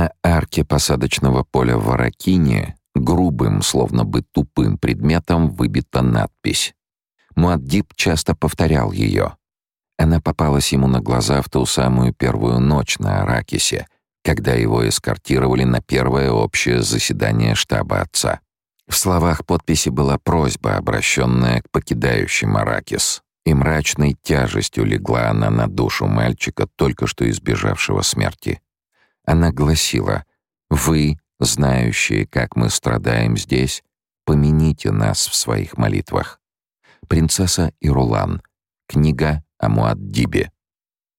На арке посадочного поля в Аракине грубым, словно бы тупым предметом выбита надпись. Муаддиб часто повторял ее. Она попалась ему на глаза в ту самую первую ночь на Аракисе, когда его эскортировали на первое общее заседание штаба отца. В словах подписи была просьба, обращенная к покидающим Аракис, и мрачной тяжестью легла она на душу мальчика, только что избежавшего смерти. Она гласила «Вы, знающие, как мы страдаем здесь, помяните нас в своих молитвах». «Принцесса Ирулан», книга о Муаддибе.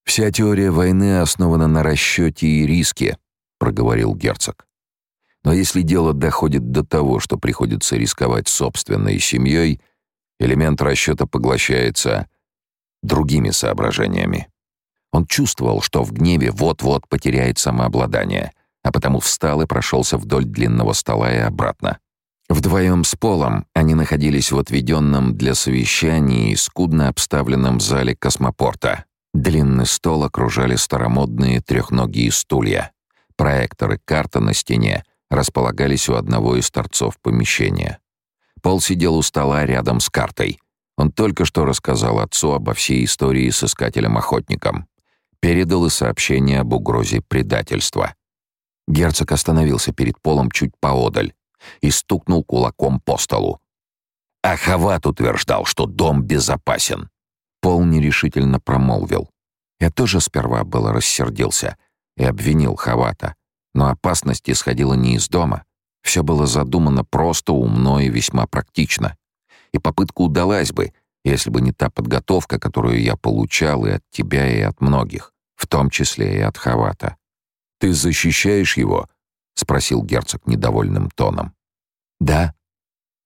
«Вся теория войны основана на расчете и риске», — проговорил герцог. «Но если дело доходит до того, что приходится рисковать собственной семьей, элемент расчета поглощается другими соображениями. Он чувствовал, что в гневе вот-вот потеряет самообладание, а потому встал и прошелся вдоль длинного стола и обратно. Вдвоем с Полом они находились в отведенном для совещаний и скудно обставленном зале космопорта. Длинный стол окружали старомодные трехногие стулья. Проекторы карта на стене располагались у одного из торцов помещения. Пол сидел у стола рядом с картой. Он только что рассказал отцу обо всей истории с искателем-охотником передал и сообщение об угрозе предательства. Герцог остановился перед полом чуть поодаль и стукнул кулаком по столу. Ахават утверждал, что дом безопасен. Пол нерешительно промолвил. Я тоже сперва было рассердился и обвинил Хавата, но опасность исходила не из дома. Все было задумано просто, умно и весьма практично. И попытка удалась бы, если бы не та подготовка, которую я получал и от тебя, и от многих, в том числе и от Хавата. «Ты защищаешь его?» — спросил герцог недовольным тоном. «Да.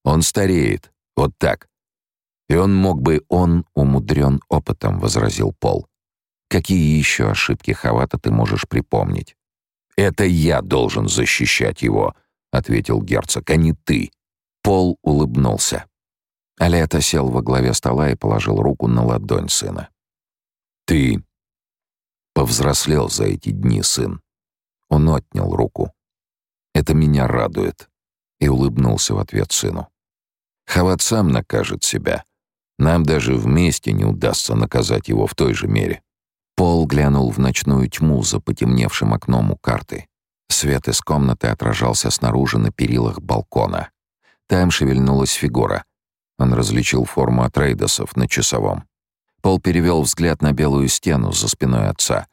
Он стареет. Вот так. И он мог бы... Он умудрен опытом», — возразил Пол. «Какие еще ошибки Хавата ты можешь припомнить?» «Это я должен защищать его», — ответил герцог, — «а не ты». Пол улыбнулся. Алета сел во главе стола и положил руку на ладонь сына. «Ты повзрослел за эти дни, сын». Он отнял руку. «Это меня радует», — и улыбнулся в ответ сыну. «Хават сам накажет себя. Нам даже вместе не удастся наказать его в той же мере». Пол глянул в ночную тьму за потемневшим окном у карты. Свет из комнаты отражался снаружи на перилах балкона. Там шевельнулась фигура — он различил форму Атрейдосов на часовом. Пол перевел взгляд на белую стену за спиной отца,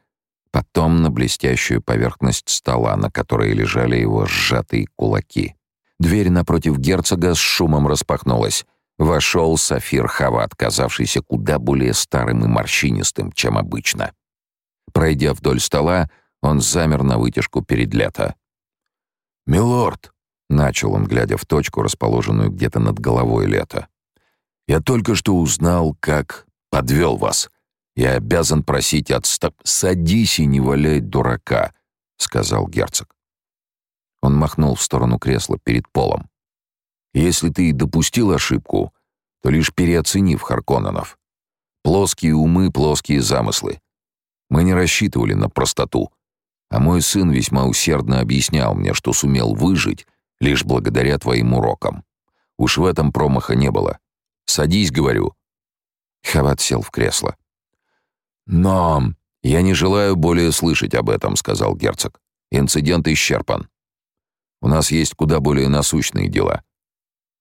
потом на блестящую поверхность стола, на которой лежали его сжатые кулаки. Дверь напротив герцога с шумом распахнулась. Вошел Сафир Хават, казавшийся куда более старым и морщинистым, чем обычно. Пройдя вдоль стола, он замер на вытяжку перед лето. «Милорд!» — начал он, глядя в точку, расположенную где-то над головой лета. Я только что узнал, как подвел вас. Я обязан просить отступ. Садись и не валяй дурака, сказал герцог. Он махнул в сторону кресла перед полом. Если ты допустил ошибку, то лишь переоценив Харконненов. Плоские умы, плоские замыслы. Мы не рассчитывали на простоту. А мой сын весьма усердно объяснял мне, что сумел выжить лишь благодаря твоим урокам. Уж в этом промаха не было. Садись, говорю». Хават сел в кресло. «Но я не желаю более слышать об этом», — сказал герцог. «Инцидент исчерпан. У нас есть куда более насущные дела.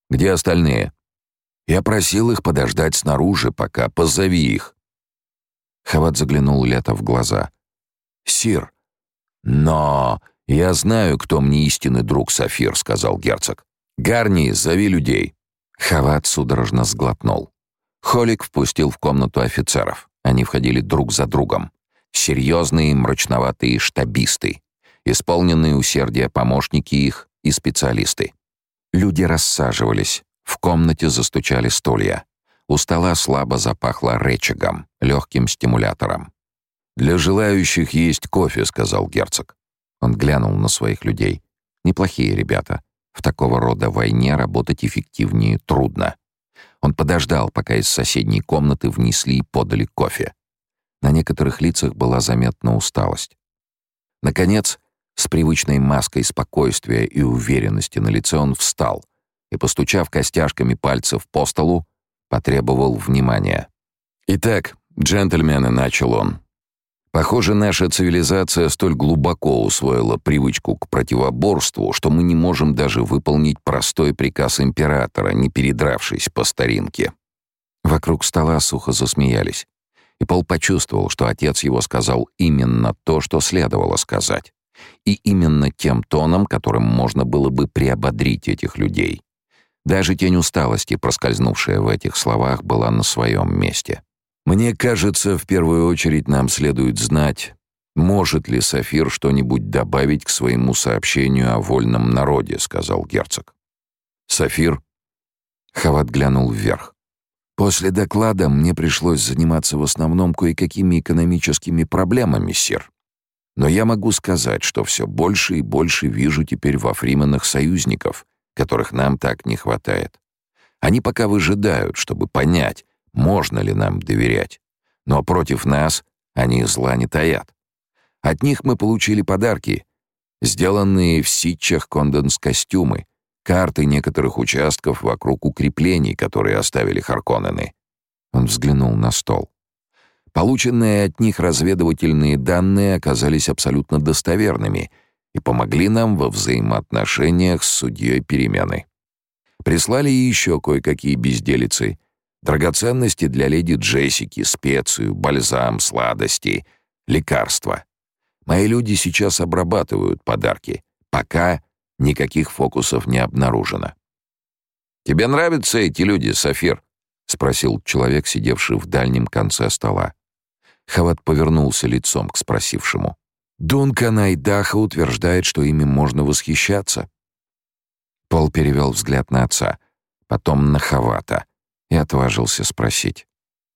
Где остальные?» «Я просил их подождать снаружи, пока позови их». Хават заглянул Лето в глаза. «Сир, но я знаю, кто мне истинный друг Сафир», — сказал герцог. «Гарни, зови людей». Хават судорожно сглотнул. Холик впустил в комнату офицеров. Они входили друг за другом. Серьезные, мрачноватые штабисты, исполненные усердия помощники их и специалисты. Люди рассаживались. В комнате застучали стулья. У стола слабо запахло речагом, легким стимулятором. «Для желающих есть кофе», — сказал герцог. Он глянул на своих людей. «Неплохие ребята. В такого рода войне работать эффективнее трудно. Он подождал, пока из соседней комнаты внесли и подали кофе. На некоторых лицах была заметна усталость. Наконец, С привычной маской спокойствия и уверенности на лице он встал и, постучав костяшками пальцев по столу, потребовал внимания. «Итак, джентльмены», — начал он, Похоже, наша цивилизация столь глубоко усвоила привычку к противоборству, что мы не можем даже выполнить простой приказ императора, не передравшись по старинке. Вокруг стола сухо засмеялись. И Пол почувствовал, что отец его сказал именно то, что следовало сказать. И именно тем тоном, которым можно было бы приободрить этих людей. Даже тень усталости, проскользнувшая в этих словах, была на своем месте. Мне кажется, в первую очередь нам следует знать, может ли Сафир что-нибудь добавить к своему сообщению о вольном народе, сказал герцог. Сафир Хават глянул вверх. После доклада мне пришлось заниматься в основном кое-какими экономическими проблемами, сир. Но я могу сказать, что все больше и больше вижу теперь во Фрименах союзников, которых нам так не хватает. Они пока выжидают, чтобы понять, можно ли нам доверять. Но против нас они зла не таят. От них мы получили подарки, сделанные в ситчах конденс-костюмы, карты некоторых участков вокруг укреплений, которые оставили Харконнены. Он взглянул на стол. Полученные от них разведывательные данные оказались абсолютно достоверными и помогли нам во взаимоотношениях с судьей перемены. Прислали еще кое-какие безделицы, Драгоценности для леди Джессики, специю, бальзам, сладости, лекарства. Мои люди сейчас обрабатывают подарки. Пока никаких фокусов не обнаружено. «Тебе нравятся эти люди, Сафир?» — спросил человек, сидевший в дальнем конце стола. Хават повернулся лицом к спросившему. «Дункан Айдаха утверждает, что ими можно восхищаться». Пол перевел взгляд на отца, потом на Хавата — и отважился спросить.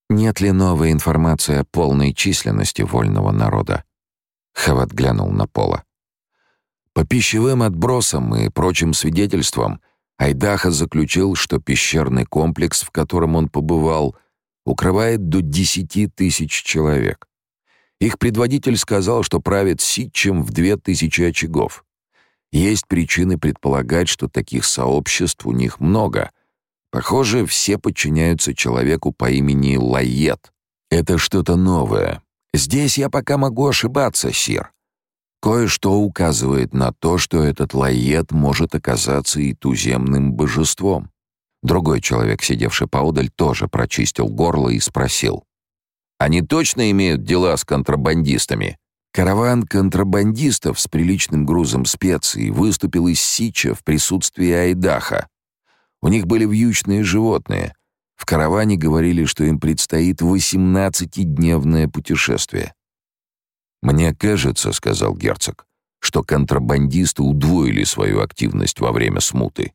«Нет ли новой информации о полной численности вольного народа?» Хават глянул на Пола. По пищевым отбросам и прочим свидетельствам Айдаха заключил, что пещерный комплекс, в котором он побывал, укрывает до десяти тысяч человек. Их предводитель сказал, что правит ситчем в две тысячи очагов. Есть причины предполагать, что таких сообществ у них много, Похоже, все подчиняются человеку по имени Лайет. Это что-то новое. Здесь я пока могу ошибаться, сир. Кое-что указывает на то, что этот Лайет может оказаться и туземным божеством. Другой человек, сидевший поодаль, тоже прочистил горло и спросил. «Они точно имеют дела с контрабандистами?» Караван контрабандистов с приличным грузом специй выступил из Сича в присутствии Айдаха. У них были вьючные животные. В караване говорили, что им предстоит восемнадцатидневное путешествие. «Мне кажется, — сказал герцог, — что контрабандисты удвоили свою активность во время смуты.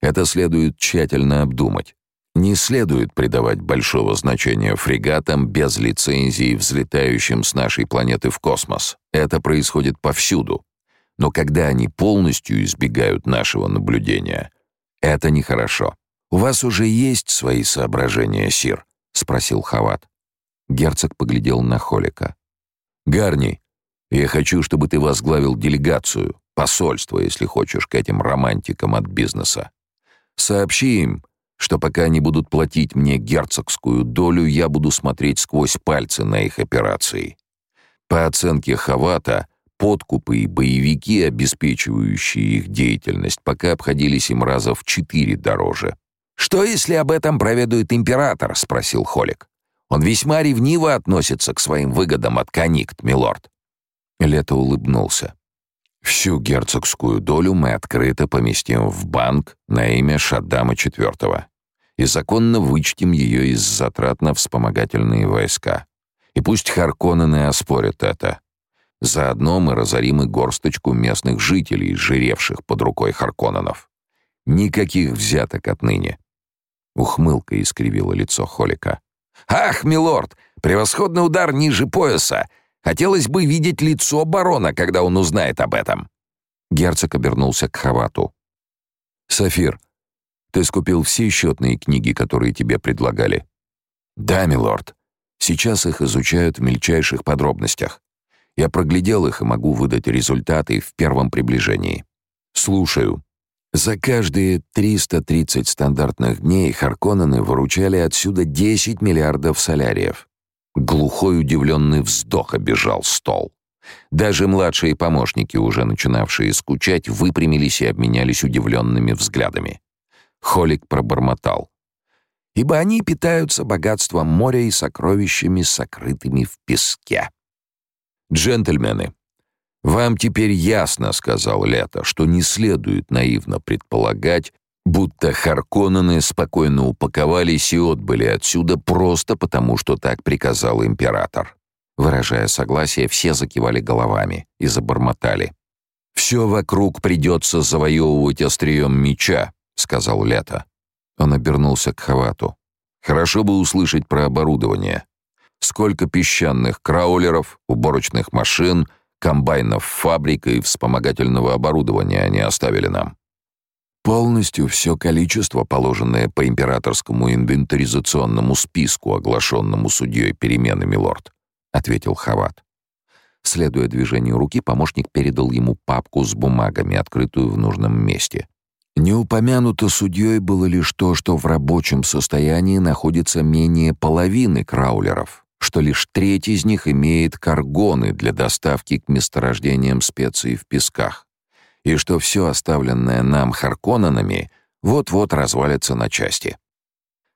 Это следует тщательно обдумать. Не следует придавать большого значения фрегатам без лицензии, взлетающим с нашей планеты в космос. Это происходит повсюду. Но когда они полностью избегают нашего наблюдения, это нехорошо. У вас уже есть свои соображения, сир, спросил Хават. Герцог поглядел на Холика. Гарни, я хочу, чтобы ты возглавил делегацию, посольство, если хочешь, к этим романтикам от бизнеса. Сообщи им, что пока они будут платить мне герцогскую долю, я буду смотреть сквозь пальцы на их операции. По оценке Хавата, Подкупы и боевики, обеспечивающие их деятельность, пока обходились им раза в четыре дороже. «Что, если об этом проведует император?» — спросил Холик. «Он весьма ревниво относится к своим выгодам от конникт, милорд». Лето улыбнулся. «Всю герцогскую долю мы открыто поместим в банк на имя Шаддама IV и законно вычтем ее из затрат на вспомогательные войска. И пусть Харконнены оспорят это. Заодно мы разорим и горсточку местных жителей, жиревших под рукой Харконненов. Никаких взяток отныне. Ухмылка искривила лицо Холика. «Ах, милорд, превосходный удар ниже пояса! Хотелось бы видеть лицо барона, когда он узнает об этом!» Герцог обернулся к Хавату. «Сафир, ты скупил все счетные книги, которые тебе предлагали?» «Да, милорд. Сейчас их изучают в мельчайших подробностях. Я проглядел их и могу выдать результаты в первом приближении. Слушаю. За каждые 330 стандартных дней Харконнены выручали отсюда 10 миллиардов соляриев. Глухой удивленный вздох обежал стол. Даже младшие помощники, уже начинавшие скучать, выпрямились и обменялись удивленными взглядами. Холик пробормотал. «Ибо они питаются богатством моря и сокровищами, сокрытыми в песке». «Джентльмены, вам теперь ясно, — сказал Лето, — что не следует наивно предполагать, будто Харконнены спокойно упаковались и отбыли отсюда просто потому, что так приказал император. Выражая согласие, все закивали головами и забормотали. «Все вокруг придется завоевывать острием меча», — сказал Лето. Он обернулся к Хавату. «Хорошо бы услышать про оборудование. Сколько песчаных краулеров, уборочных машин, комбайнов фабрик и вспомогательного оборудования они оставили нам?» Полностью все количество, положенное по императорскому инвентаризационному списку, оглашенному судьей перемены, милорд ответил Хават. Следуя движению руки, помощник передал ему папку с бумагами, открытую в нужном месте. Не упомянуто судьей было лишь то, что в рабочем состоянии находится менее половины краулеров, что лишь треть из них имеет каргоны для доставки к месторождениям специй в песках, и что все оставленное нам Харконненами вот-вот развалится на части.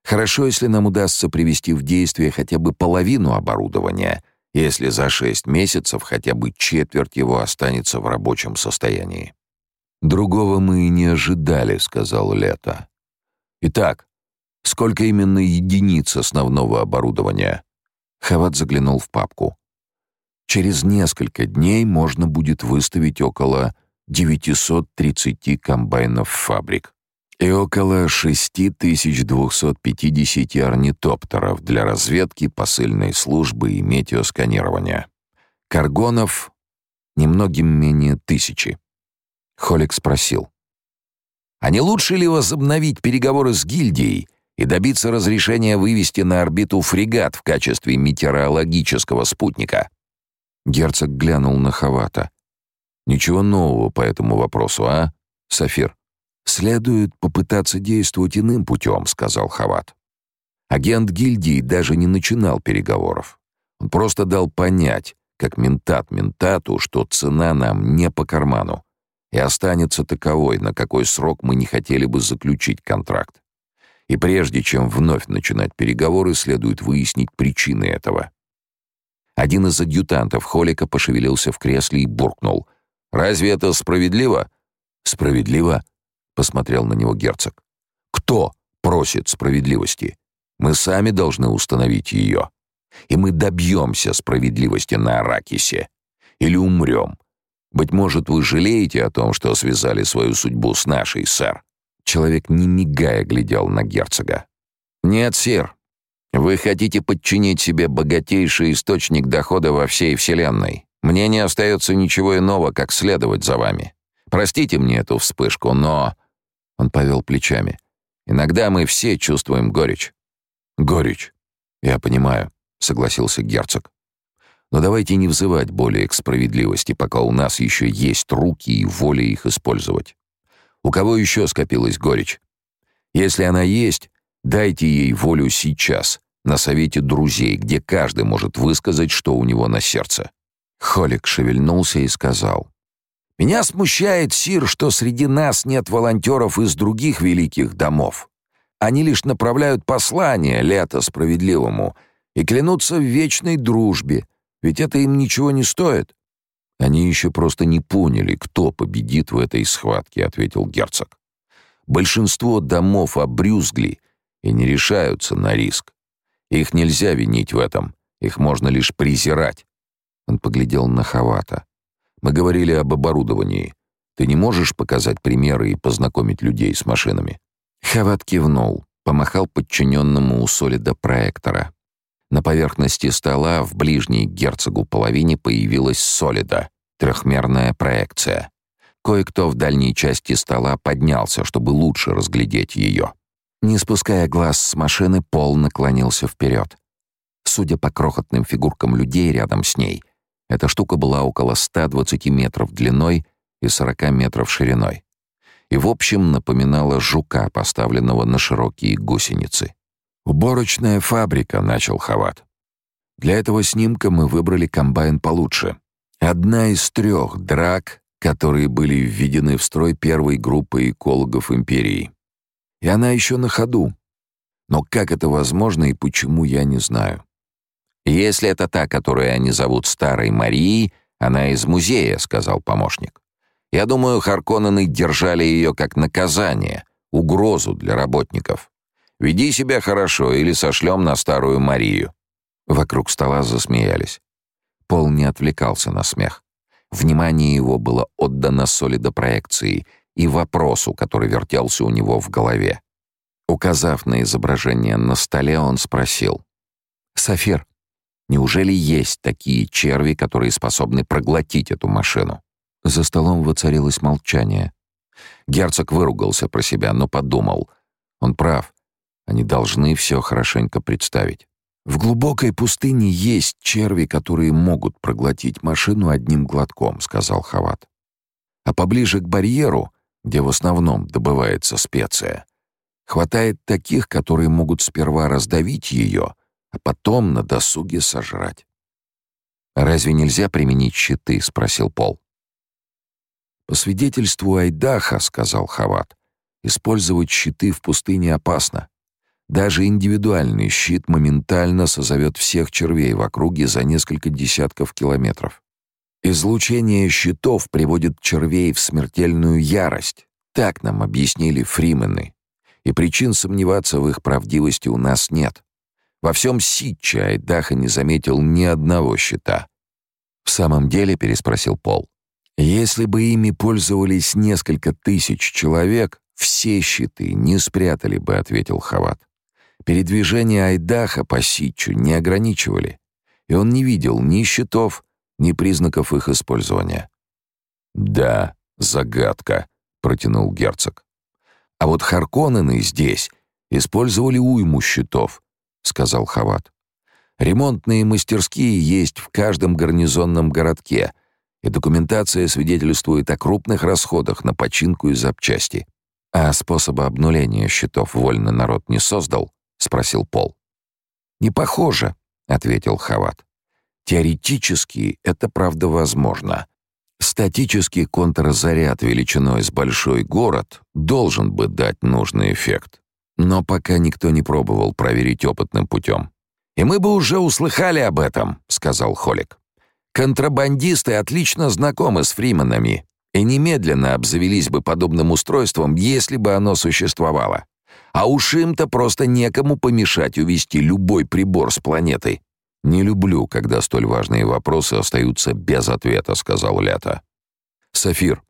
Хорошо, если нам удастся привести в действие хотя бы половину оборудования, если за шесть месяцев хотя бы четверть его останется в рабочем состоянии. «Другого мы и не ожидали», — сказал Лето. «Итак, сколько именно единиц основного оборудования?» Хават заглянул в папку. «Через несколько дней можно будет выставить около 930 комбайнов фабрик и около 6250 орнитоптеров для разведки, посыльной службы и метеосканирования. Каргонов немногим менее тысячи. Холик спросил. «А не лучше ли возобновить переговоры с гильдией и добиться разрешения вывести на орбиту фрегат в качестве метеорологического спутника?» Герцог глянул на Хавата. «Ничего нового по этому вопросу, а, Сафир?» «Следует попытаться действовать иным путем», — сказал Хават. Агент гильдии даже не начинал переговоров. Он просто дал понять, как ментат ментату, что цена нам не по карману и останется таковой, на какой срок мы не хотели бы заключить контракт. И прежде чем вновь начинать переговоры, следует выяснить причины этого. Один из адъютантов Холика пошевелился в кресле и буркнул. «Разве это справедливо?» «Справедливо?» посмотрел на него герцог. Кто просит справедливости? Мы сами должны установить ее. И мы добьемся справедливости на Аракисе. Или умрем. Быть может, вы жалеете о том, что связали свою судьбу с нашей, сэр?» Человек, не мигая, глядел на герцога. «Нет, сэр. Вы хотите подчинить себе богатейший источник дохода во всей Вселенной. Мне не остается ничего иного, как следовать за вами. Простите мне эту вспышку, но он повел плечами. Иногда мы все чувствуем горечь. Горечь. Я понимаю, согласился герцог. Но давайте не взывать более к справедливости, пока у нас еще есть руки и воля их использовать. У кого еще скопилась горечь? Если она есть, дайте ей волю сейчас, на совете друзей, где каждый может высказать, что у него на сердце. Холик шевельнулся и сказал: меня смущает, Сир, что среди нас нет волонтеров из других великих домов. Они лишь направляют послание лето справедливому и клянутся в вечной дружбе, ведь это им ничего не стоит. Они еще просто не поняли, кто победит в этой схватке, ответил герцог. Большинство домов обрюзгли и не решаются на риск. Их нельзя винить в этом, их можно лишь презирать. Он поглядел на Хавата. Мы говорили об оборудовании. Ты не можешь показать примеры и познакомить людей с машинами?» Хават кивнул, помахал подчиненному у Солида проектора. На поверхности стола в ближней к герцогу половине появилась Солида, трехмерная проекция. Кое-кто в дальней части стола поднялся, чтобы лучше разглядеть ее. Не спуская глаз с машины, Пол наклонился вперед. Судя по крохотным фигуркам людей рядом с ней, Эта штука была около 120 метров длиной и 40 метров шириной. И в общем напоминала жука, поставленного на широкие гусеницы. «Уборочная фабрика», — начал Хават. «Для этого снимка мы выбрали комбайн получше. Одна из трех драк, которые были введены в строй первой группы экологов империи. И она еще на ходу. Но как это возможно и почему, я не знаю. «Если это та, которую они зовут Старой Марией, она из музея», — сказал помощник. «Я думаю, Харконнены держали ее как наказание, угрозу для работников. Веди себя хорошо или сошлем на Старую Марию». Вокруг стола засмеялись. Пол не отвлекался на смех. Внимание его было отдано солидопроекции и вопросу, который вертелся у него в голове. Указав на изображение на столе, он спросил. «Сафир, неужели есть такие черви, которые способны проглотить эту машину?» За столом воцарилось молчание. Герцог выругался про себя, но подумал. Он прав. Они должны все хорошенько представить. В глубокой пустыне есть черви, которые могут проглотить машину одним глотком, сказал Хават. А поближе к барьеру, где в основном добывается специя, хватает таких, которые могут сперва раздавить ее, а потом на досуге сожрать. Разве нельзя применить щиты, спросил Пол. По свидетельству Айдаха, сказал Хават, использовать щиты в пустыне опасно. Даже индивидуальный щит моментально созовет всех червей в округе за несколько десятков километров. Излучение щитов приводит червей в смертельную ярость. Так нам объяснили фримены. И причин сомневаться в их правдивости у нас нет. Во всем Ситче Айдаха не заметил ни одного щита. «В самом деле?» — переспросил Пол. «Если бы ими пользовались несколько тысяч человек, все щиты не спрятали бы», — ответил Хават. Передвижение Айдаха по Ситчу не ограничивали, и он не видел ни щитов, ни признаков их использования. «Да, загадка», — протянул герцог. «А вот Харконнены здесь использовали уйму щитов», — сказал Хават. «Ремонтные мастерские есть в каждом гарнизонном городке, и документация свидетельствует о крупных расходах на починку и запчасти. А способа обнуления щитов вольный народ не создал, — спросил Пол. «Не похоже», — ответил Хават. «Теоретически это правда возможно. Статический контрзаряд величиной с большой город должен бы дать нужный эффект. Но пока никто не пробовал проверить опытным путем. «И мы бы уже услыхали об этом», — сказал Холик. «Контрабандисты отлично знакомы с фриманами и немедленно обзавелись бы подобным устройством, если бы оно существовало. А уж им-то просто некому помешать увести любой прибор с планеты. «Не люблю, когда столь важные вопросы остаются без ответа», — сказал Лето. «Сафир,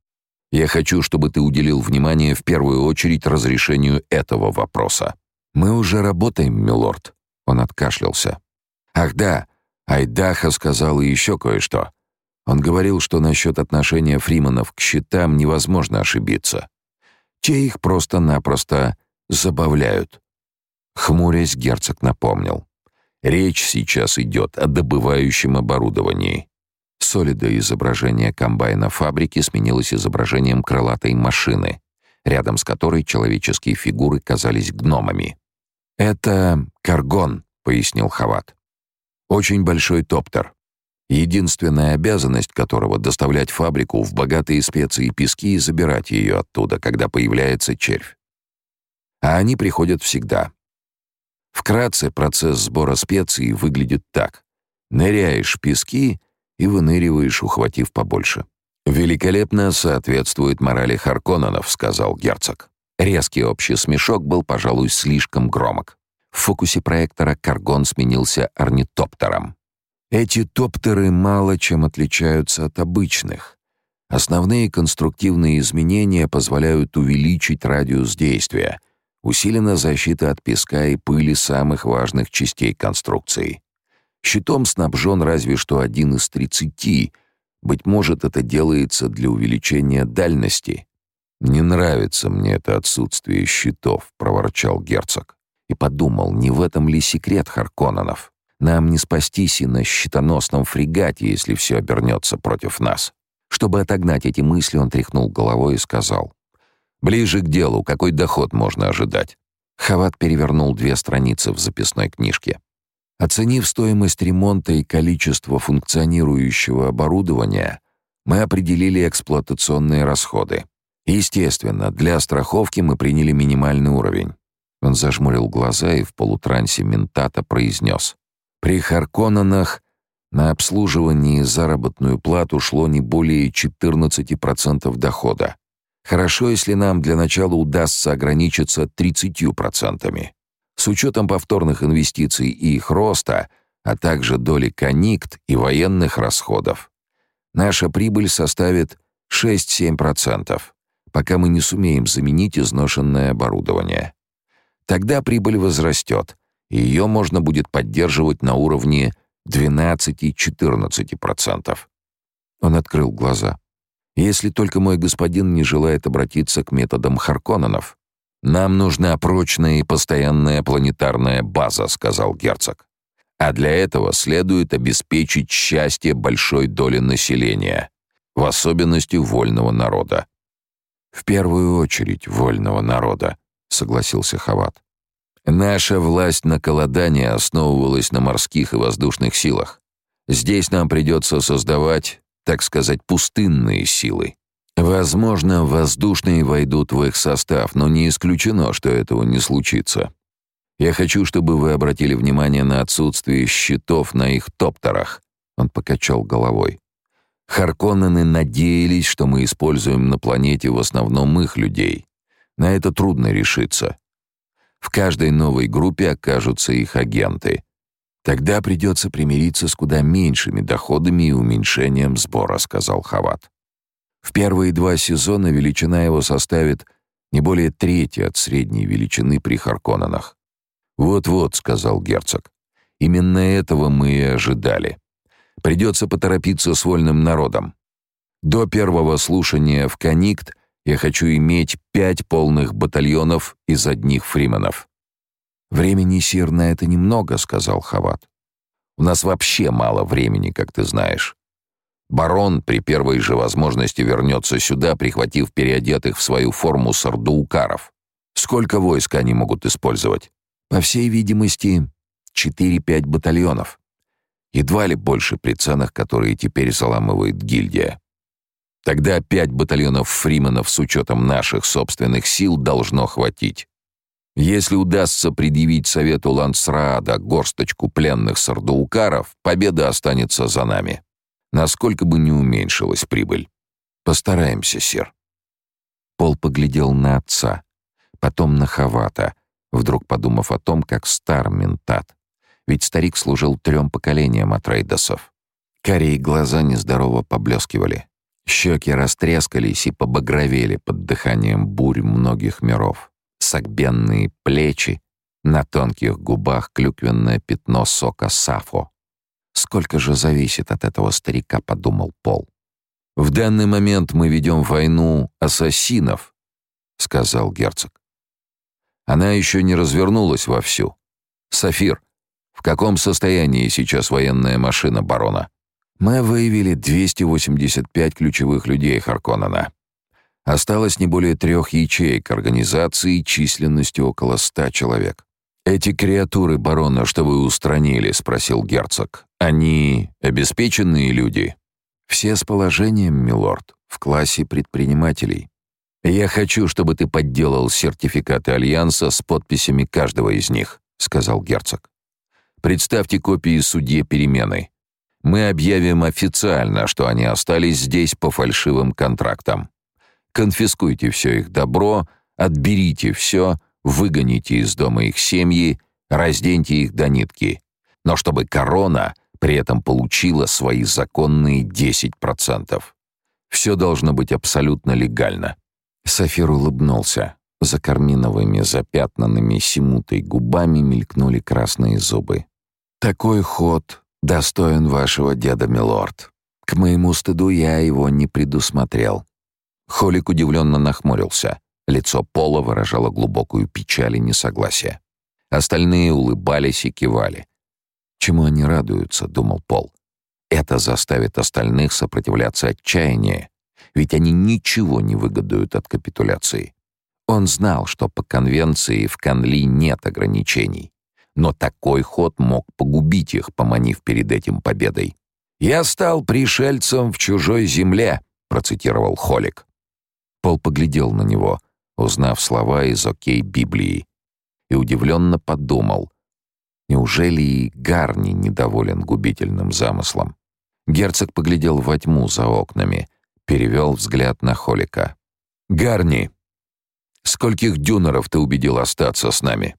я хочу, чтобы ты уделил внимание в первую очередь разрешению этого вопроса». «Мы уже работаем, милорд», — он откашлялся. «Ах да, Айдаха сказал еще кое-что. Он говорил, что насчет отношения фриманов к счетам невозможно ошибиться. Те их просто-напросто забавляют. Хмурясь, герцог напомнил. Речь сейчас идет о добывающем оборудовании. Солида изображение комбайна фабрики сменилось изображением крылатой машины, рядом с которой человеческие фигуры казались гномами. «Это каргон», — пояснил Хават. «Очень большой топтер, единственная обязанность которого — доставлять фабрику в богатые специи и пески и забирать ее оттуда, когда появляется червь а они приходят всегда. Вкратце процесс сбора специй выглядит так. Ныряешь в пески и выныриваешь, ухватив побольше. «Великолепно соответствует морали Харконненов», — сказал герцог. Резкий общий смешок был, пожалуй, слишком громок. В фокусе проектора каргон сменился орнитоптером. Эти топтеры мало чем отличаются от обычных. Основные конструктивные изменения позволяют увеличить радиус действия, Усилена защита от песка и пыли самых важных частей конструкции. Щитом снабжен разве что один из тридцати. Быть может, это делается для увеличения дальности. «Не нравится мне это отсутствие щитов», — проворчал герцог. И подумал, не в этом ли секрет Харконненов. Нам не спастись и на щитоносном фрегате, если все обернется против нас. Чтобы отогнать эти мысли, он тряхнул головой и сказал. «Ближе к делу. Какой доход можно ожидать?» Хават перевернул две страницы в записной книжке. Оценив стоимость ремонта и количество функционирующего оборудования, мы определили эксплуатационные расходы. Естественно, для страховки мы приняли минимальный уровень. Он зажмурил глаза и в полутрансе ментата произнес. При Харконненах на обслуживание и заработную плату шло не более 14% дохода. Хорошо, если нам для начала удастся ограничиться 30%. С учетом повторных инвестиций и их роста, а также доли конникт и военных расходов, наша прибыль составит 6-7% пока мы не сумеем заменить изношенное оборудование. Тогда прибыль возрастет, и ее можно будет поддерживать на уровне 12-14%. Он открыл глаза. Если только мой господин не желает обратиться к методам Харконненов. Нам нужна прочная и постоянная планетарная база, сказал герцог. А для этого следует обеспечить счастье большой доли населения, в особенности вольного народа. В первую очередь вольного народа, согласился Хават. Наша власть на Каладане основывалась на морских и воздушных силах. Здесь нам придется создавать, так сказать, пустынные силы. Возможно, воздушные войдут в их состав, но не исключено, что этого не случится. Я хочу, чтобы вы обратили внимание на отсутствие щитов на их топтерах. Он покачал головой. Харконнены надеялись, что мы используем на планете в основном их людей. На это трудно решиться. В каждой новой группе окажутся их агенты. Тогда придется примириться с куда меньшими доходами и уменьшением сбора, сказал Хават. В первые два сезона величина его составит не более трети от средней величины при Харконненах. Вот-вот, сказал герцог. Именно этого мы и ожидали. Придется поторопиться с вольным народом. До первого слушания в Каникт я хочу иметь пять полных батальонов из одних фрименов. Времени, сир, на это немного, сказал Хават. У нас вообще мало времени, как ты знаешь. Барон при первой же возможности вернется сюда, прихватив переодетых в свою форму сардуукаров. Сколько войск они могут использовать? По всей видимости, 4-5 батальонов. Едва ли больше при ценах, которые теперь заламывает гильдия. Тогда пять батальонов фрименов с учетом наших собственных сил должно хватить. Если удастся предъявить совету Лансраада горсточку пленных сардуукаров, победа останется за нами. Насколько бы ни уменьшилась прибыль. Постараемся, сир. Пол поглядел на отца, потом на Хавата, вдруг подумав о том, как стар ментат. Ведь старик служил трем поколениям Атрейдосов. Карие глаза нездорово поблескивали. Щеки растрескались и побагровели под дыханием бурь многих миров. Согбенные плечи, на тонких губах клюквенное пятно сока сафо. Сколько же зависит от этого старика, подумал Пол. В данный момент мы ведем войну ассасинов, сказал герцог. Она еще не развернулась вовсю. Сафир, в каком состоянии сейчас военная машина барона? Мы выявили 285 ключевых людей Харконнена. Осталось не более трех ячеек организации численностью около ста человек. «Эти креатуры барона, что вы устранили?» — спросил герцог. «Они обеспеченные люди?» «Все с положением, милорд, в классе предпринимателей. Я хочу, чтобы ты подделал сертификаты Альянса с подписями каждого из них», — сказал герцог. Представьте копии судье перемены. Мы объявим официально, что они остались здесь по фальшивым контрактам. Конфискуйте все их добро, отберите все, выгоните из дома их семьи, разденьте их до нитки. Но чтобы корона при этом получила свои законные 10%. Все должно быть абсолютно легально. Сафир улыбнулся. За карминовыми запятнанными симутой губами мелькнули красные зубы. «Такой ход достоин вашего деда, милорд. К моему стыду я его не предусмотрел». Холик удивленно нахмурился. Лицо Пола выражало глубокую печаль и несогласие. Остальные улыбались и кивали. Чему они радуются, думал Пол. Это заставит остальных сопротивляться отчаянию, ведь они ничего не выгодуют от капитуляции. Он знал, что по конвенции в Канли нет ограничений, но такой ход мог погубить их, поманив перед этим победой. «Я стал пришельцем в чужой земле», — процитировал Холик. Пол поглядел на него, узнав слова из «Окей Библии», и удивленно подумал, неужели и Гарни недоволен губительным замыслом? Герцог поглядел во тьму за окнами, перевел взгляд на Холика. «Гарни, скольких дюнеров ты убедил остаться с нами?»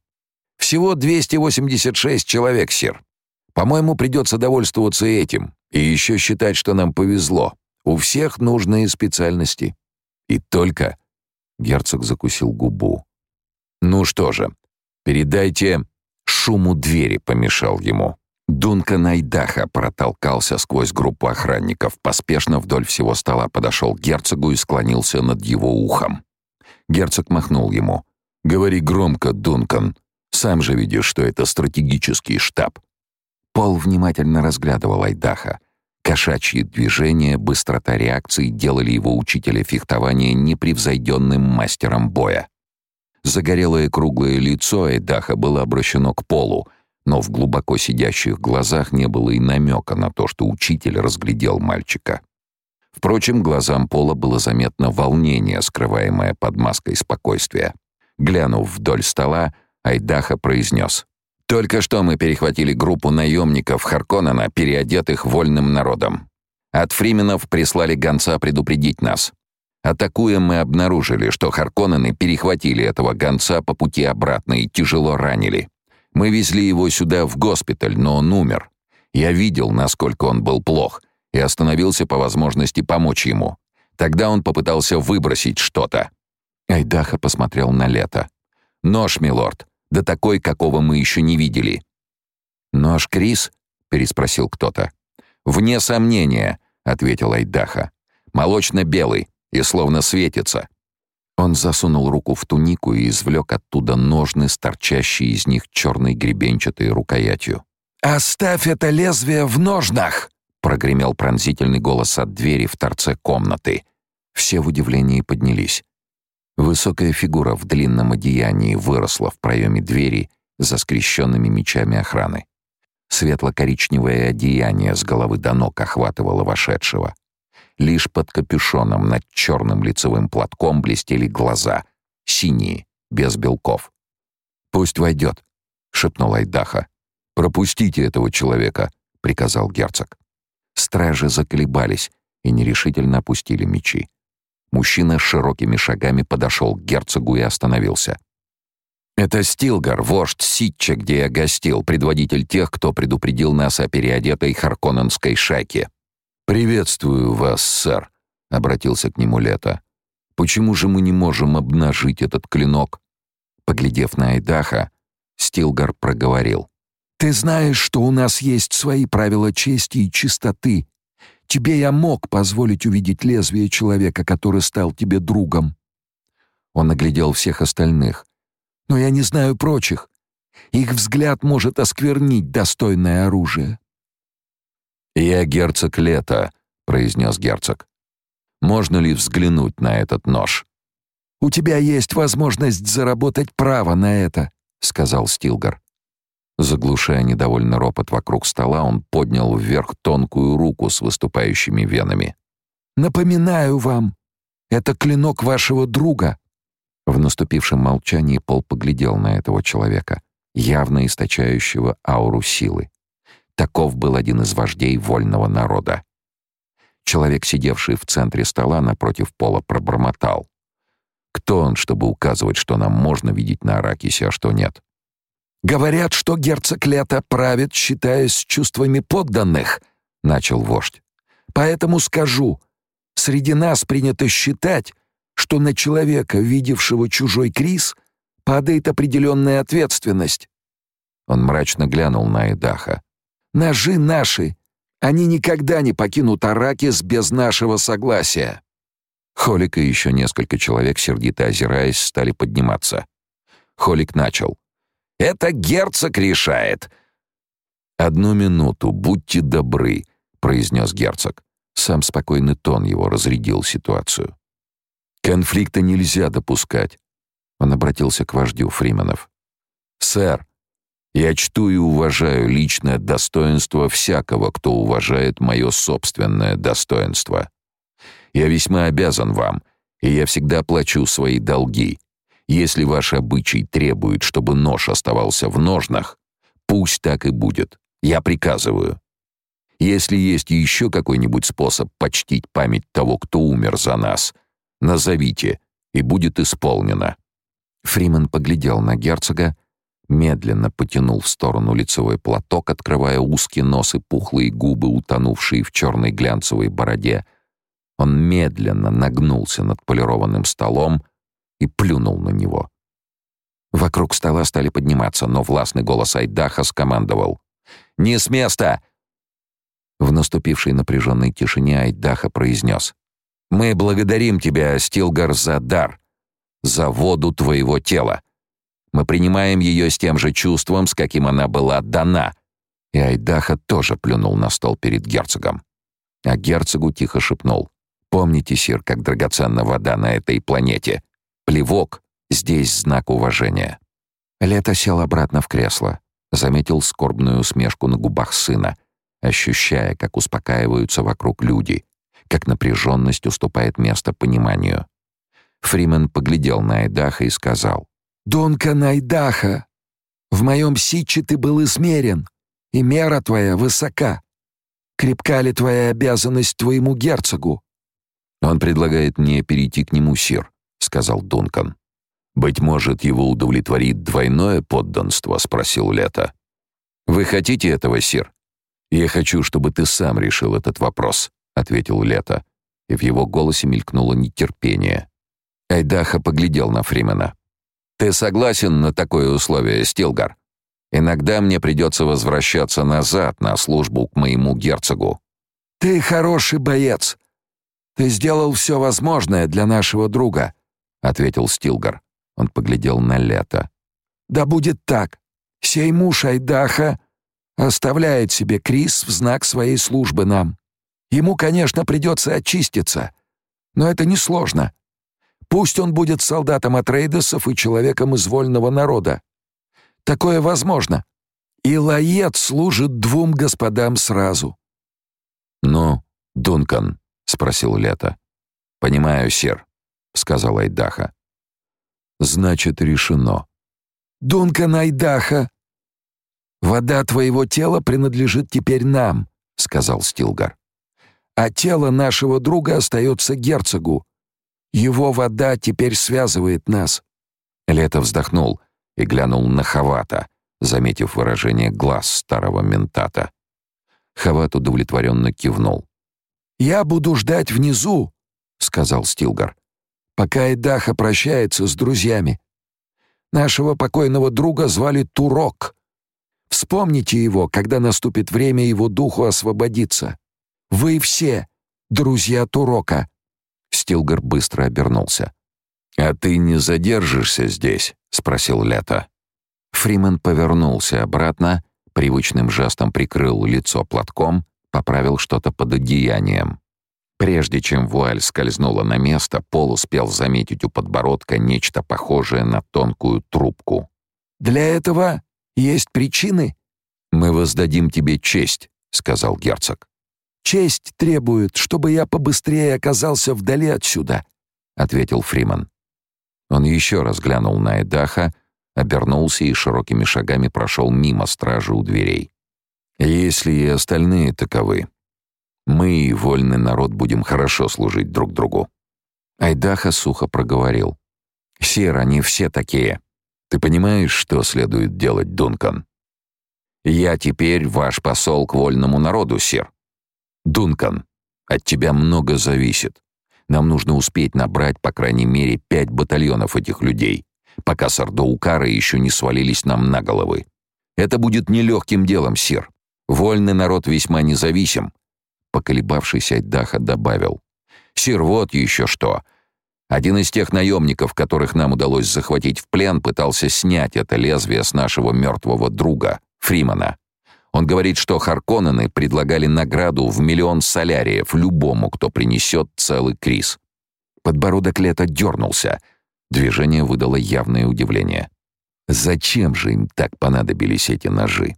«Всего 286 человек, сир. По-моему, придется довольствоваться этим. И еще считать, что нам повезло. У всех нужные специальности. И только...» Герцог закусил губу. «Ну что же, передайте...» Шуму двери помешал ему. Дункан Айдаха протолкался сквозь группу охранников, поспешно вдоль всего стола подошел к герцогу и склонился над его ухом. Герцог махнул ему. «Говори громко, Дункан. Сам же видишь, что это стратегический штаб». Пол внимательно разглядывал Айдаха. Кошачьи движения, быстрота реакции делали его учителя фехтования непревзойденным мастером боя. Загорелое круглое лицо Айдаха было обращено к полу, но в глубоко сидящих глазах не было и намека на то, что учитель разглядел мальчика. Впрочем, глазам Пола было заметно волнение, скрываемое под маской спокойствия. Глянув вдоль стола, Айдаха произнес. «Только что мы перехватили группу наемников Харконнена, переодетых вольным народом. От фрименов прислали гонца предупредить нас. Атакуя, мы обнаружили, что Харконнены перехватили этого гонца по пути обратно и тяжело ранили. Мы везли его сюда в госпиталь, но он умер. Я видел, насколько он был плох, и остановился по возможности помочь ему. Тогда он попытался выбросить что-то. Айдаха посмотрел на лето. «Нож, милорд да такой, какого мы еще не видели. «Нож Крис?» — переспросил кто-то. «Вне сомнения», — ответил Айдаха. «Молочно-белый и словно светится». Он засунул руку в тунику и извлек оттуда ножны, торчащие из них черной гребенчатой рукоятью. «Оставь это лезвие в ножнах!» — прогремел пронзительный голос от двери в торце комнаты. Все в удивлении поднялись. Высокая фигура в длинном одеянии выросла в проеме двери за скрещенными мечами охраны. Светло-коричневое одеяние с головы до ног охватывало вошедшего. Лишь под капюшоном над черным лицевым платком блестели глаза, синие, без белков. «Пусть войдет», — шепнул Айдаха. «Пропустите этого человека», — приказал герцог. Стражи заколебались и нерешительно опустили мечи. Мужчина широкими шагами подошел к герцогу и остановился. «Это Стилгар, вождь Ситча, где я гостил, предводитель тех, кто предупредил нас о переодетой харконненской шайке». «Приветствую вас, сэр», — обратился к нему Лето. «Почему же мы не можем обнажить этот клинок?» Поглядев на Айдаха, Стилгар проговорил. «Ты знаешь, что у нас есть свои правила чести и чистоты, Тебе я мог позволить увидеть лезвие человека, который стал тебе другом. Он оглядел всех остальных. Но я не знаю прочих. Их взгляд может осквернить достойное оружие. «Я герцог Лето», — произнес герцог. «Можно ли взглянуть на этот нож?» «У тебя есть возможность заработать право на это», — сказал Стилгар. Заглушая недовольный ропот вокруг стола, он поднял вверх тонкую руку с выступающими венами. «Напоминаю вам, это клинок вашего друга». В наступившем молчании Пол поглядел на этого человека, явно источающего ауру силы. Таков был один из вождей вольного народа. Человек, сидевший в центре стола напротив Пола, пробормотал. «Кто он, чтобы указывать, что нам можно видеть на Аракисе, а что нет?» Говорят, что герцог Лето правит, считаясь чувствами подданных, начал вождь. Поэтому скажу, среди нас принято считать, что на человека, видевшего чужой криз, падает определенная ответственность. Он мрачно глянул на Эдаха. Ножи наши, они никогда не покинут Аракис без нашего согласия. Холик и еще несколько человек, сердито озираясь, стали подниматься. Холик начал. Это герцог решает. «Одну минуту, будьте добры», — произнес герцог. Сам спокойный тон его разрядил ситуацию. «Конфликта нельзя допускать». Он обратился к вождю Фрименов. «Сэр, я чту и уважаю личное достоинство всякого, кто уважает мое собственное достоинство. Я весьма обязан вам, и я всегда плачу свои долги. Если ваш обычай требует, чтобы нож оставался в ножнах, пусть так и будет. Я приказываю. Если есть еще какой-нибудь способ почтить память того, кто умер за нас, назовите, и будет исполнено». Фриман поглядел на герцога, медленно потянул в сторону лицевой платок, открывая узкий нос и пухлые губы, утонувшие в черной глянцевой бороде. Он медленно нагнулся над полированным столом и плюнул на него. Вокруг стола стали подниматься, но властный голос Айдаха скомандовал. Не с места!» В наступившей напряженной тишине Айдаха произнес. «Мы благодарим тебя, Стилгар, за дар, за воду твоего тела. Мы принимаем ее с тем же чувством, с каким она была дана». И Айдаха тоже плюнул на стол перед герцогом. А герцогу тихо шепнул. «Помните, сир, как драгоценна вода на этой планете. Плевок — здесь знак уважения». Лето сел обратно в кресло заметил скорбную усмешку на губах сына, ощущая, как успокаиваются вокруг люди, как напряженность уступает место пониманию. Фримен поглядел на Айдаха и сказал. «Дункан Айдаха, в моем сиче ты был измерен, и мера твоя высока. Крепка ли твоя обязанность твоему герцогу?» «Он предлагает мне перейти к нему, сир», — сказал Дункан. «Быть может, его удовлетворит двойное подданство?» — спросил Лето. «Вы хотите этого, сир?» «Я хочу, чтобы ты сам решил этот вопрос», — ответил Лето, и в его голосе мелькнуло нетерпение. Айдаха поглядел на Фримена. «Ты согласен на такое условие, Стилгар? Иногда мне придется возвращаться назад на службу к моему герцогу». «Ты хороший боец. Ты сделал все возможное для нашего друга», — ответил Стилгар. Он поглядел на лето. «Да будет так. Сей муж Айдаха оставляет себе Крис в знак своей службы нам. Ему, конечно, придется очиститься, но это несложно. Пусть он будет солдатом от рейдосов и человеком из вольного народа. Такое возможно. И Лаед служит двум господам сразу». «Ну, Дункан?» — спросил Лето. «Понимаю, сир», — сказал Айдаха. Значит, решено. Дункан Айдаха, вода твоего тела принадлежит теперь нам, сказал Стилгар. А тело нашего друга остается герцогу. Его вода теперь связывает нас. Лето вздохнул и глянул на Хавата, заметив выражение глаз старого ментата. Хават удовлетворенно кивнул. «Я буду ждать внизу», — сказал Стилгар пока Эдаха прощается с друзьями. Нашего покойного друга звали Турок. Вспомните его, когда наступит время его духу освободиться. Вы все друзья Турока». Стилгар быстро обернулся. «А ты не задержишься здесь?» — спросил Лето. Фримен повернулся обратно, привычным жестом прикрыл лицо платком, поправил что-то под одеянием. Прежде чем вуаль скользнула на место, Пол успел заметить у подбородка нечто похожее на тонкую трубку. «Для этого есть причины?» «Мы воздадим тебе честь», — сказал герцог. «Честь требует, чтобы я побыстрее оказался вдали отсюда», — ответил Фриман. Он еще раз глянул на Эдаха, обернулся и широкими шагами прошел мимо стражи у дверей. «Если и остальные таковы, мы и вольный народ будем хорошо служить друг другу. Айдаха сухо проговорил. Сир, они все такие. Ты понимаешь, что следует делать, Дункан? Я теперь ваш посол к вольному народу, сир. Дункан, от тебя много зависит. Нам нужно успеть набрать, по крайней мере, пять батальонов этих людей, пока сардоукары еще не свалились нам на головы. Это будет нелегким делом, сир. Вольный народ весьма независим, Поколебавшись, Айдаха добавил. «Сир, вот еще что. Один из тех наемников, которых нам удалось захватить в плен, пытался снять это лезвие с нашего мертвого друга, Фримана. Он говорит, что Харконнены предлагали награду в миллион соляриев любому, кто принесет целый криз. Подбородок Лета дернулся. Движение выдало явное удивление. Зачем же им так понадобились эти ножи?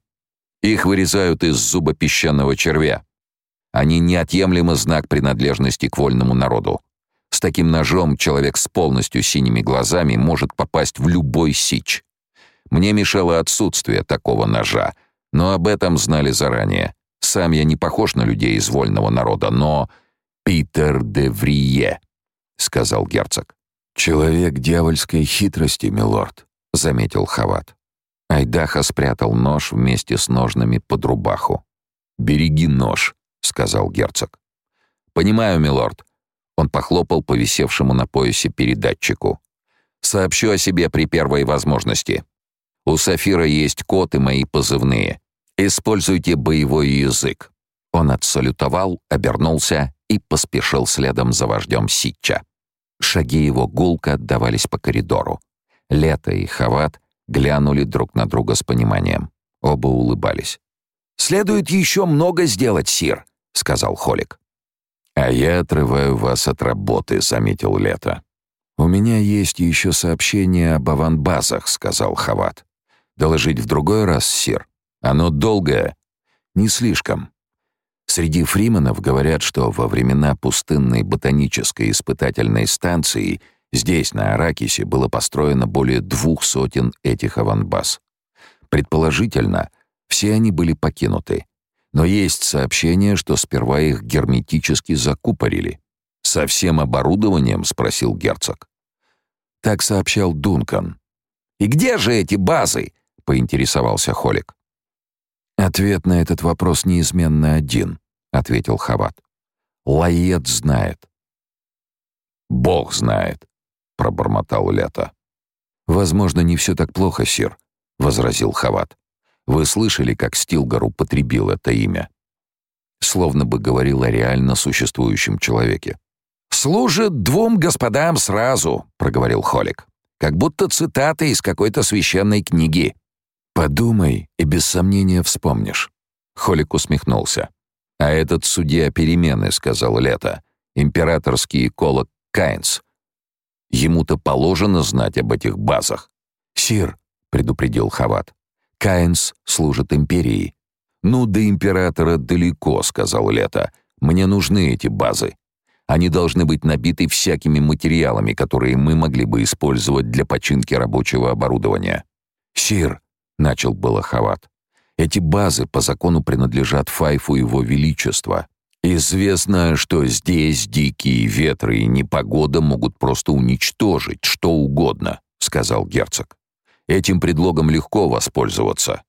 Их вырезают из зуба песчаного червя. Они неотъемлемый знак принадлежности к вольному народу. С таким ножом человек с полностью синими глазами может попасть в любой сич. Мне мешало отсутствие такого ножа, но об этом знали заранее. Сам я не похож на людей из вольного народа, но Питер де Врие, сказал герцог. Человек дьявольской хитрости, милорд, заметил Хават. Айдаха спрятал нож вместе с ножнами под рубаху. «Береги нож», — сказал герцог. «Понимаю, милорд». Он похлопал по висевшему на поясе передатчику. «Сообщу о себе при первой возможности. У Сафира есть код и мои позывные. Используйте боевой язык». Он отсалютовал, обернулся и поспешил следом за вождем Ситча. Шаги его гулко отдавались по коридору. Лето и Хават глянули друг на друга с пониманием. Оба улыбались. «Следует еще много сделать, Сир», — сказал Холик. «А я отрываю вас от работы», — заметил Лето. «У меня есть еще сообщение об аванбазах», — сказал Хават. «Доложить в другой раз, Сир? Оно долгое?» «Не слишком. Среди фриманов говорят, что во времена пустынной ботанической испытательной станции здесь, на Аракисе, было построено более двух сотен этих аванбаз. Предположительно, все они были покинуты. Но есть сообщение, что сперва их герметически закупорили. «Со всем оборудованием?» — спросил герцог. Так сообщал Дункан. «И где же эти базы?» — поинтересовался Холик. Ответ на этот вопрос неизменно один. — ответил Хават. «Лаед знает». «Бог знает», — пробормотал Лето. «Возможно, не все так плохо, сир», — возразил Хават. «Вы слышали, как Стилгар употребил это имя?» Словно бы говорил о реально существующем человеке. «Служит двум господам сразу», — проговорил Холик. «Как будто цитата из какой-то священной книги». «Подумай, и без сомнения вспомнишь». Холик усмехнулся. «А этот судья перемены», — сказал Лето, императорский эколог Кайнс. Ему-то положено знать об этих базах. «Сир», — предупредил Хават, — «Кайнс служит империи». «Ну, до императора далеко», — сказал Лето. «Мне нужны эти базы. Они должны быть набиты всякими материалами, которые мы могли бы использовать для починки рабочего оборудования». «Сир», — начал было Хават, эти базы по закону принадлежат Файфу Его Величества. Известно, что здесь дикие ветры и непогода могут просто уничтожить что угодно, сказал герцог. Этим предлогом легко воспользоваться.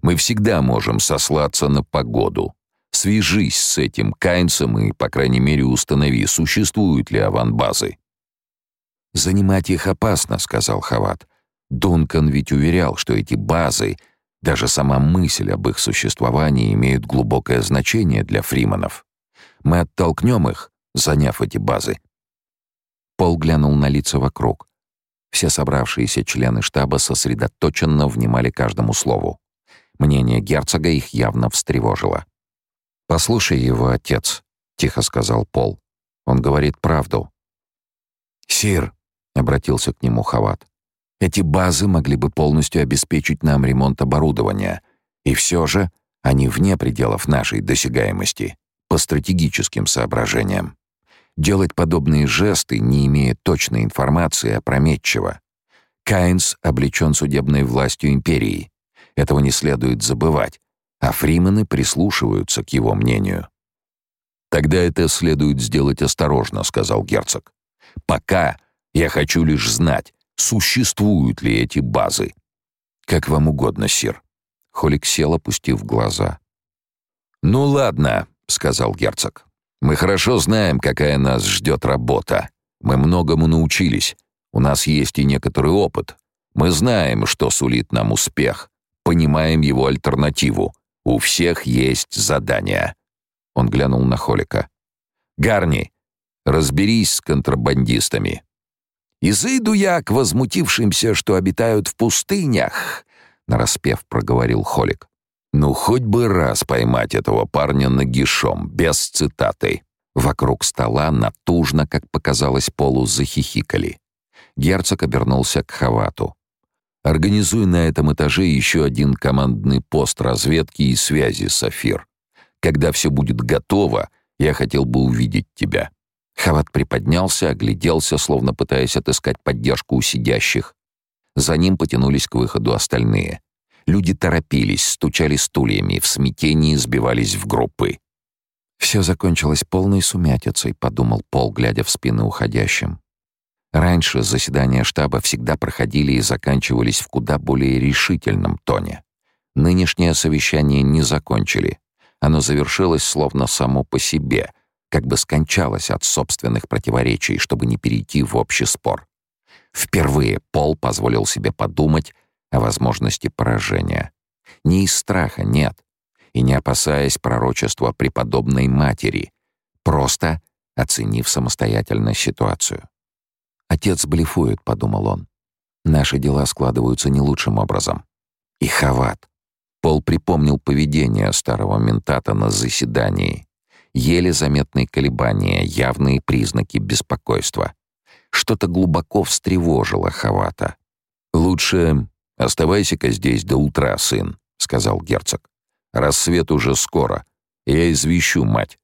Мы всегда можем сослаться на погоду. Свяжись с этим Кайнцем и, по крайней мере, установи, существуют ли аванбазы. «Занимать их опасно», — сказал Хават. Дункан ведь уверял, что эти базы даже сама мысль об их существовании имеет глубокое значение для фриманов. Мы оттолкнем их, заняв эти базы. Пол глянул на лица вокруг. Все собравшиеся члены штаба сосредоточенно внимали каждому слову. Мнение герцога их явно встревожило. «Послушай его, отец», — тихо сказал Пол. «Он говорит правду». «Сир», — обратился к нему Хават, эти базы могли бы полностью обеспечить нам ремонт оборудования, и все же они вне пределов нашей досягаемости по стратегическим соображениям. Делать подобные жесты, не имея точной информации, опрометчиво. Кайнс облечен судебной властью империи. Этого не следует забывать, а фримены прислушиваются к его мнению. «Тогда это следует сделать осторожно», — сказал герцог. «Пока я хочу лишь знать, Существуют ли эти базы? Как вам угодно, сир. Холик сел, опустив глаза. Ну ладно, сказал герцог. Мы хорошо знаем, какая нас ждет работа. Мы многому научились. У нас есть и некоторый опыт. Мы знаем, что сулит нам успех. Понимаем его альтернативу. У всех есть задание. Он глянул на Холика. Гарни, разберись с контрабандистами. И зайду я к возмутившимся, что обитают в пустынях, нараспев проговорил Холик. Ну, хоть бы раз поймать этого парня нагишом, без цитаты. Вокруг стола натужно, как показалось Полу, захихикали. Герцог обернулся к Хавату. «Организуй на этом этаже еще один командный пост разведки и связи, Сафир. Когда все будет готово, я хотел бы увидеть тебя». Хават приподнялся, огляделся, словно пытаясь отыскать поддержку у сидящих. За ним потянулись к выходу остальные. Люди торопились, стучали стульями, в смятении сбивались в группы. «Все закончилось полной сумятицей», — подумал Пол, глядя в спины уходящим. Раньше заседания штаба всегда проходили и заканчивались в куда более решительном тоне. Нынешнее совещание не закончили. Оно завершилось словно само по себе, как бы скончалось от собственных противоречий, чтобы не перейти в общий спор. Впервые Пол позволил себе подумать о возможности поражения. Не из страха, нет, и не опасаясь пророчества преподобной матери, просто оценив самостоятельно ситуацию. «Отец блефует», — подумал он. «Наши дела складываются не лучшим образом». И Хават. Пол припомнил поведение старого ментата на заседании. Еле заметные колебания, явные признаки беспокойства. Что-то глубоко встревожило Хавата. «Лучше оставайся-ка здесь до утра, сын», — сказал герцог. «Рассвет уже скоро. Я извещу мать».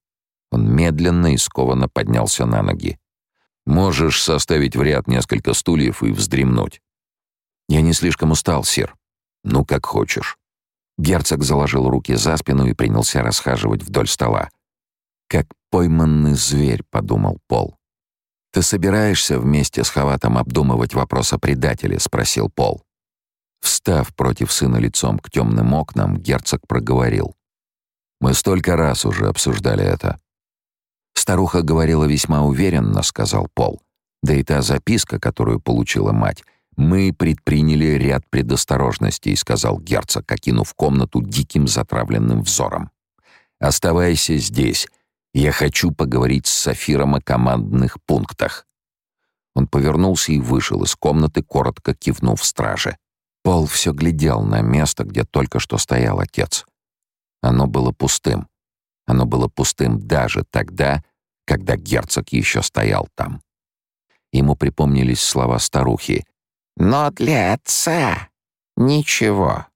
Он медленно и скованно поднялся на ноги. «Можешь составить в ряд несколько стульев и вздремнуть». «Я не слишком устал, сир». «Ну, как хочешь». Герцог заложил руки за спину и принялся расхаживать вдоль стола. «Как пойманный зверь», — подумал Пол. «Ты собираешься вместе с Хаватом обдумывать вопрос о предателе?» — спросил Пол. Встав против сына лицом к темным окнам, герцог проговорил. «Мы столько раз уже обсуждали это». «Старуха говорила весьма уверенно», — сказал Пол. «Да и та записка, которую получила мать, мы предприняли ряд предосторожностей», — сказал герцог, окинув комнату диким затравленным взором. «Оставайся здесь я хочу поговорить с Сафиром о командных пунктах». Он повернулся и вышел из комнаты, коротко кивнув страже. Пол все глядел на место, где только что стоял отец. Оно было пустым. Оно было пустым даже тогда, когда герцог еще стоял там. Ему припомнились слова старухи. «Но для отца ничего».